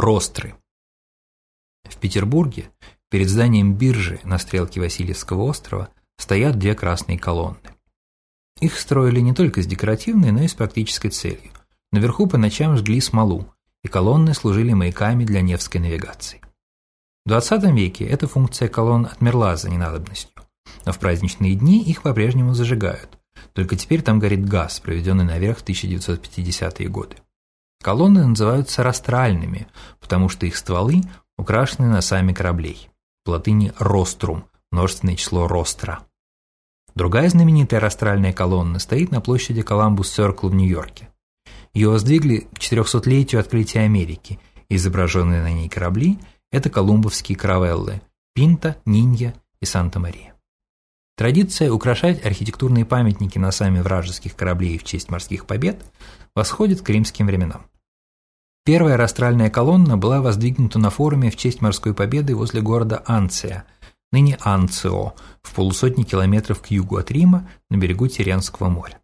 Ростры. В Петербурге перед зданием биржи на стрелке Васильевского острова стоят две красные колонны. Их строили не только с декоративной, но и с практической целью. Наверху по ночам жгли смолу, и колонны служили маяками для Невской навигации. В XX веке эта функция колонн отмерла за ненадобностью, но в праздничные дни их по-прежнему зажигают, только теперь там горит газ, проведенный наверх в 1950-е годы. Колонны называются растральными, потому что их стволы украшены носами кораблей. В латыни «рострум» – множественное число «ростра». Другая знаменитая растральная колонна стоит на площади Коламбус-Сёркл в Нью-Йорке. Ее воздвигли к 400-летию открытия Америки, изображенные на ней корабли – это колумбовские каравеллы – Пинта, Нинья и Санта-Мария. Традиция украшать архитектурные памятники носами вражеских кораблей в честь морских побед восходит к римским временам. Первая растральная колонна была воздвигнута на форуме в честь морской победы возле города Анция, ныне Анцио, в полусотни километров к югу от Рима на берегу Тиренского моря.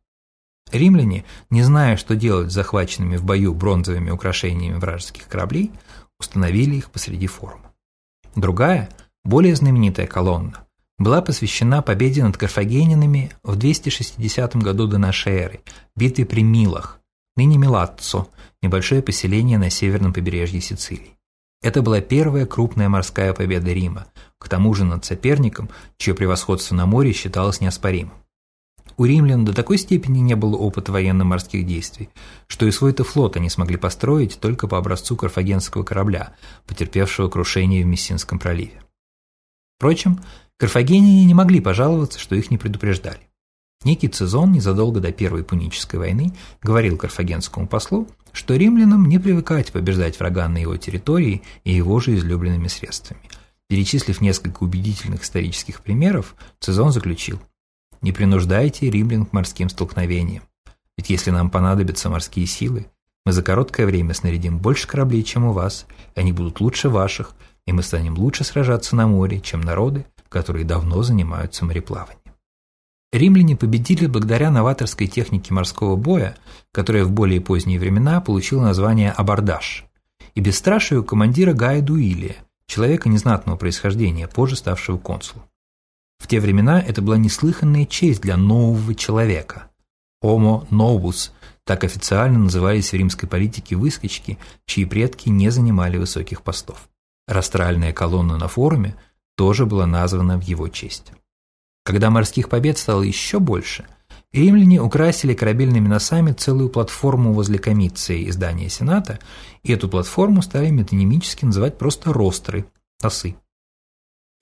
Римляне, не зная, что делать с захваченными в бою бронзовыми украшениями вражеских кораблей, установили их посреди форума. Другая, более знаменитая колонна, была посвящена победе над карфагенинами в 260 году до нашей эры, битве при Милах, ныне Милаццо, небольшое поселение на северном побережье Сицилии. Это была первая крупная морская победа Рима, к тому же над соперником, чье превосходство на море считалось неоспоримым. У римлян до такой степени не было опыта военно-морских действий, что и свой-то флот они смогли построить только по образцу карфагенского корабля, потерпевшего крушение в Мессинском проливе. Впрочем, карфагеняне не могли пожаловаться, что их не предупреждали. Некий Цезон незадолго до Первой Пунической войны говорил карфагенскому послу, что римлянам не привыкать побеждать врага на его территории и его же излюбленными средствами. Перечислив несколько убедительных исторических примеров, Цезон заключил «Не принуждайте римлян к морским столкновениям, ведь если нам понадобятся морские силы, мы за короткое время снарядим больше кораблей, чем у вас, они будут лучше ваших, и мы станем лучше сражаться на море, чем народы, которые давно занимаются мореплаванием». Римляне победили благодаря новаторской технике морского боя, которая в более поздние времена получила название абордаж, и бесстрашию командира Гая Дуилия, человека незнатного происхождения, позже ставшего консулом. В те времена это была неслыханная честь для нового человека. Homo novus – так официально назывались в римской политике выскочки, чьи предки не занимали высоких постов. Растральная колонна на форуме тоже была названа в его честь. Когда морских побед стало еще больше, римляне украсили корабельными носами целую платформу возле комиции и здания Сената, и эту платформу стали метонимически называть просто ростры – носы.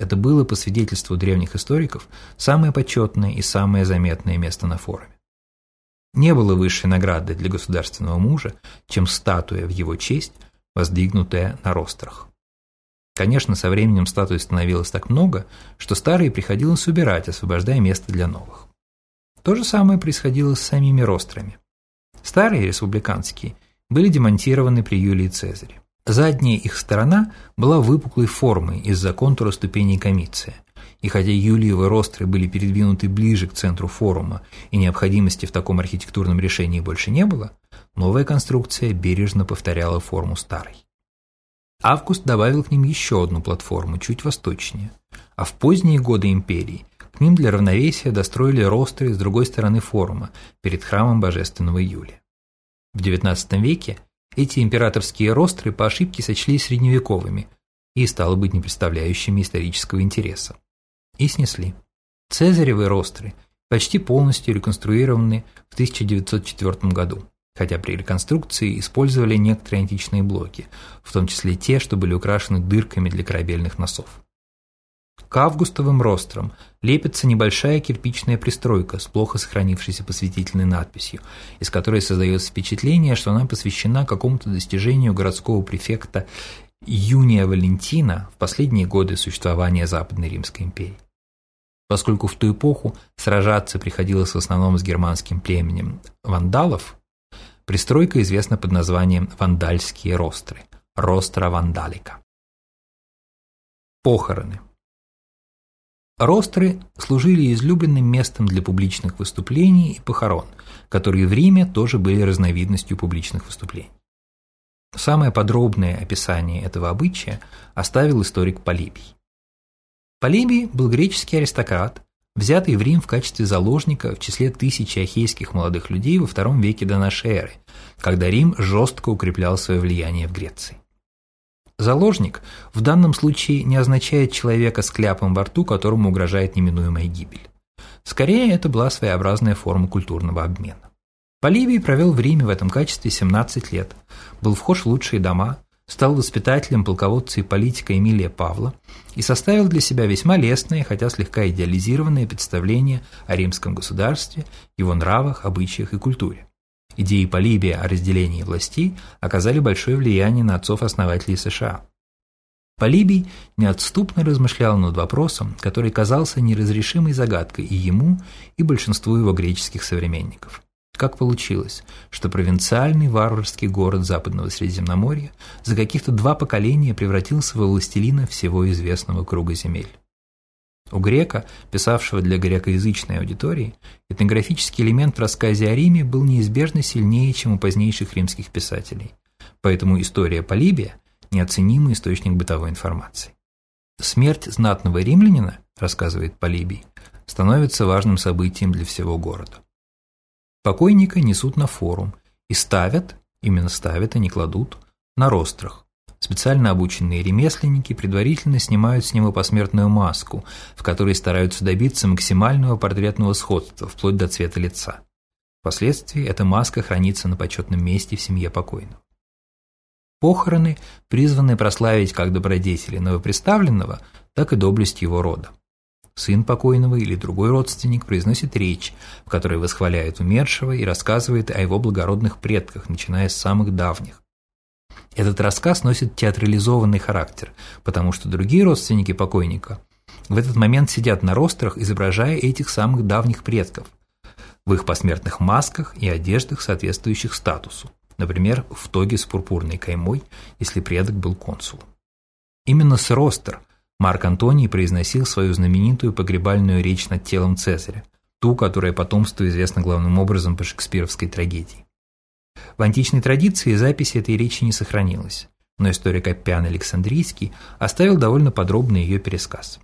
Это было, по свидетельству древних историков, самое почетное и самое заметное место на форуме. Не было высшей награды для государственного мужа, чем статуя в его честь, воздвигнутая на рострах. Конечно, со временем статуй становилось так много, что старые приходилось убирать, освобождая место для новых. То же самое происходило с самими рострами. Старые, республиканские, были демонтированы при Юлии Цезаре. Задняя их сторона была выпуклой формой из-за контура ступеней комиция. И хотя Юлиевы ростры были передвинуты ближе к центру форума и необходимости в таком архитектурном решении больше не было, новая конструкция бережно повторяла форму старой. Август добавил к ним еще одну платформу, чуть восточнее. А в поздние годы империи к ним для равновесия достроили ростры с другой стороны форума, перед храмом Божественного Юлия. В XIX веке эти императорские ростры по ошибке сочли средневековыми и, стало быть, не представляющими исторического интереса. И снесли. Цезаревы ростры почти полностью реконструированы в 1904 году хотя при реконструкции использовали некоторые античные блоки, в том числе те, что были украшены дырками для корабельных носов. К августовым рострам лепится небольшая кирпичная пристройка с плохо сохранившейся посвятительной надписью, из которой создается впечатление, что она посвящена какому-то достижению городского префекта Юния Валентина в последние годы существования Западной Римской империи. Поскольку в ту эпоху сражаться приходилось в основном с германским племенем вандалов, Пристройка известна под названием «Вандальские ростры» – «Ростра вандалика». Похороны Ростры служили излюбленным местом для публичных выступлений и похорон, которые в Риме тоже были разновидностью публичных выступлений. Самое подробное описание этого обычая оставил историк Полибий. Полибий был греческий аристократ, взятый в Рим в качестве заложника в числе тысячи ахейских молодых людей во втором веке до нашей эры, когда Рим жестко укреплял свое влияние в Греции. Заложник в данном случае не означает человека с кляпом во рту, которому угрожает неминуемая гибель. Скорее, это была своеобразная форма культурного обмена. Поливий провел в Риме в этом качестве 17 лет, был вхож в лучшие дома, стал воспитателем полководца и политика Эмилия Павла и составил для себя весьма лестное, хотя слегка идеализированное представление о римском государстве, его нравах, обычаях и культуре. Идеи Полибия о разделении властей оказали большое влияние на отцов-основателей США. Полибий неотступно размышлял над вопросом, который казался неразрешимой загадкой и ему, и большинству его греческих современников. Как получилось, что провинциальный варварский город Западного Средиземноморья за каких-то два поколения превратился во властелина всего известного круга земель? У грека, писавшего для грекоязычной аудитории, этнографический элемент в рассказе о Риме был неизбежно сильнее, чем у позднейших римских писателей. Поэтому история Полибия – неоценимый источник бытовой информации. Смерть знатного римлянина, рассказывает Полибий, становится важным событием для всего города. Покойника несут на форум и ставят, именно ставят, а не кладут, на рострах. Специально обученные ремесленники предварительно снимают с него посмертную маску, в которой стараются добиться максимального портретного сходства, вплоть до цвета лица. Впоследствии эта маска хранится на почетном месте в семье покойного. Похороны призваны прославить как добродетели новоприставленного, так и доблесть его рода сын покойного или другой родственник произносит речь, в которой восхваляет умершего и рассказывает о его благородных предках, начиная с самых давних. Этот рассказ носит театрализованный характер, потому что другие родственники покойника в этот момент сидят на рострах, изображая этих самых давних предков, в их посмертных масках и одеждах, соответствующих статусу, например, в тоге с пурпурной каймой, если предок был консулом. Именно с ростер – Марк Антоний произносил свою знаменитую погребальную речь над телом Цезаря, ту, которая потомству известна главным образом по шекспировской трагедии. В античной традиции записи этой речи не сохранилось, но историк Аппиан Александрийский оставил довольно подробный ее пересказ.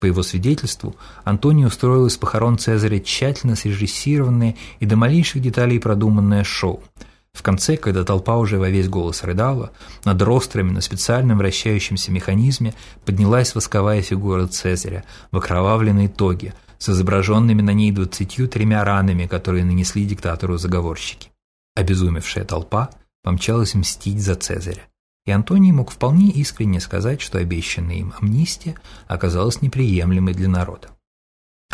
По его свидетельству, Антоний устроил из похорон Цезаря тщательно срежиссированное и до малейших деталей продуманное шоу – в конце, когда толпа уже во весь голос рыдала, над рострами на специальном вращающемся механизме поднялась восковая фигура Цезаря в окровавленной тоге с изображенными на ней двадцатью тремя ранами, которые нанесли диктатору заговорщики. Обезумевшая толпа помчалась мстить за Цезаря. И Антоний мог вполне искренне сказать, что обещанная им амнистия оказалась неприемлемой для народа.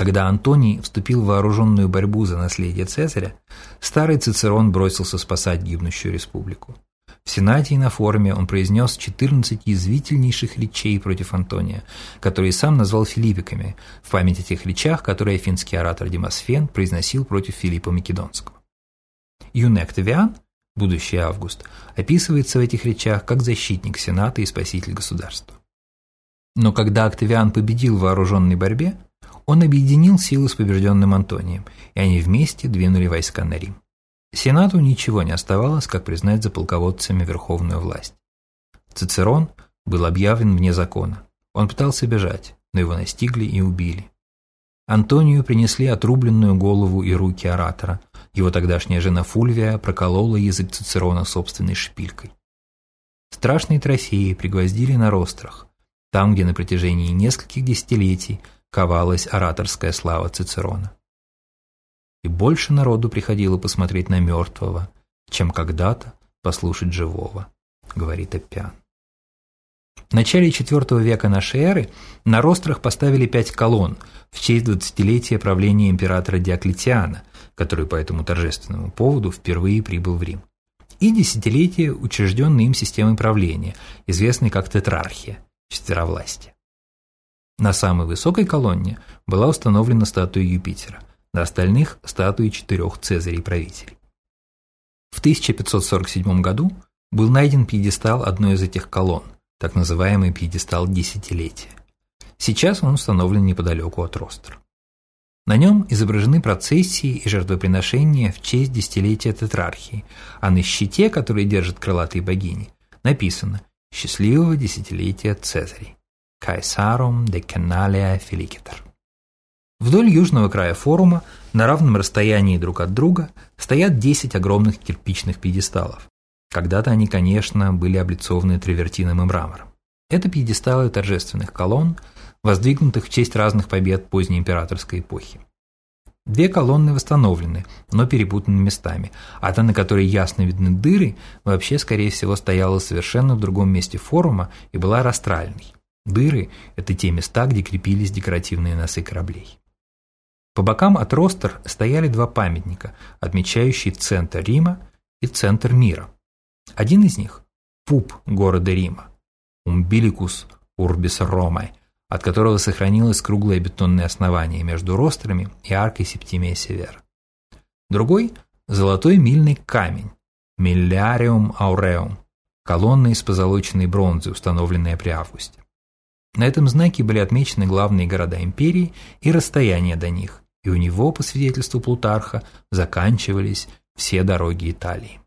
Когда Антоний вступил в вооруженную борьбу за наследие Цезаря, старый Цицерон бросился спасать гибнущую республику. В Сенате и на форуме он произнес 14 язвительнейших речей против Антония, которые сам назвал филиппиками, в память о тех речах, которые финский оратор Демосфен произносил против Филиппа Македонского. Юный Октавиан, будущий Август, описывается в этих речах как защитник Сената и спаситель государства. Но когда Октавиан победил в вооруженной борьбе, он объединил силы с побежденным Антонием, и они вместе двинули войска на Рим. Сенату ничего не оставалось, как признать за полководцами верховную власть. Цицерон был объявлен вне закона. Он пытался бежать, но его настигли и убили. Антонию принесли отрубленную голову и руки оратора. Его тогдашняя жена Фульвия проколола язык Цицерона собственной шпилькой. Страшные трофеи пригвоздили на рострах, там, где на протяжении нескольких десятилетий ковалась ораторская слава Цицерона. И больше народу приходило посмотреть на мертвого, чем когда-то послушать живого, говорит Эппиан. В начале IV века нашей эры на рострах поставили пять колонн в честь двадцатилетия правления императора Диоклетиана, который по этому торжественному поводу впервые прибыл в Рим, и десятилетие учрежденной им системы правления, известной как тетрархия, четверовластие. На самой высокой колонне была установлена статуя Юпитера, на остальных – статуи четырех цезарей-правителей. В 1547 году был найден пьедестал одной из этих колонн, так называемый пьедестал десятилетия. Сейчас он установлен неподалеку от Ростра. На нем изображены процессии и жертвоприношения в честь десятилетия тетрархии, а на щите, который держат крылатые богини, написано «Счастливого десятилетия Цезарей» «Caesarум decennalia feliciter». Вдоль южного края форума на равном расстоянии друг от друга стоят 10 огромных кирпичных пьедесталов. Когда-то они, конечно, были облицованы травертином и мрамором. Это пьедесталы торжественных колонн, воздвигнутых в честь разных побед поздней императорской эпохи. Две колонны восстановлены, но перепутаны местами, а та, на которой ясно видны дыры, вообще, скорее всего, стояла совершенно в другом месте форума и была растральной. Дыры – это те места, где крепились декоративные носы кораблей. По бокам от ростер стояли два памятника, отмечающие центр Рима и центр мира. Один из них – пуп города Рима, Умбиликус Урбис Ромай, от которого сохранилось круглое бетонное основание между рострами и аркой Септимия Север. Другой – золотой мильный камень, Миллиариум Ауреум, колонна из позолоченной бронзы, установленная при августе. На этом знаке были отмечены главные города империи и расстояние до них, и у него, по свидетельству Плутарха, заканчивались все дороги Италии.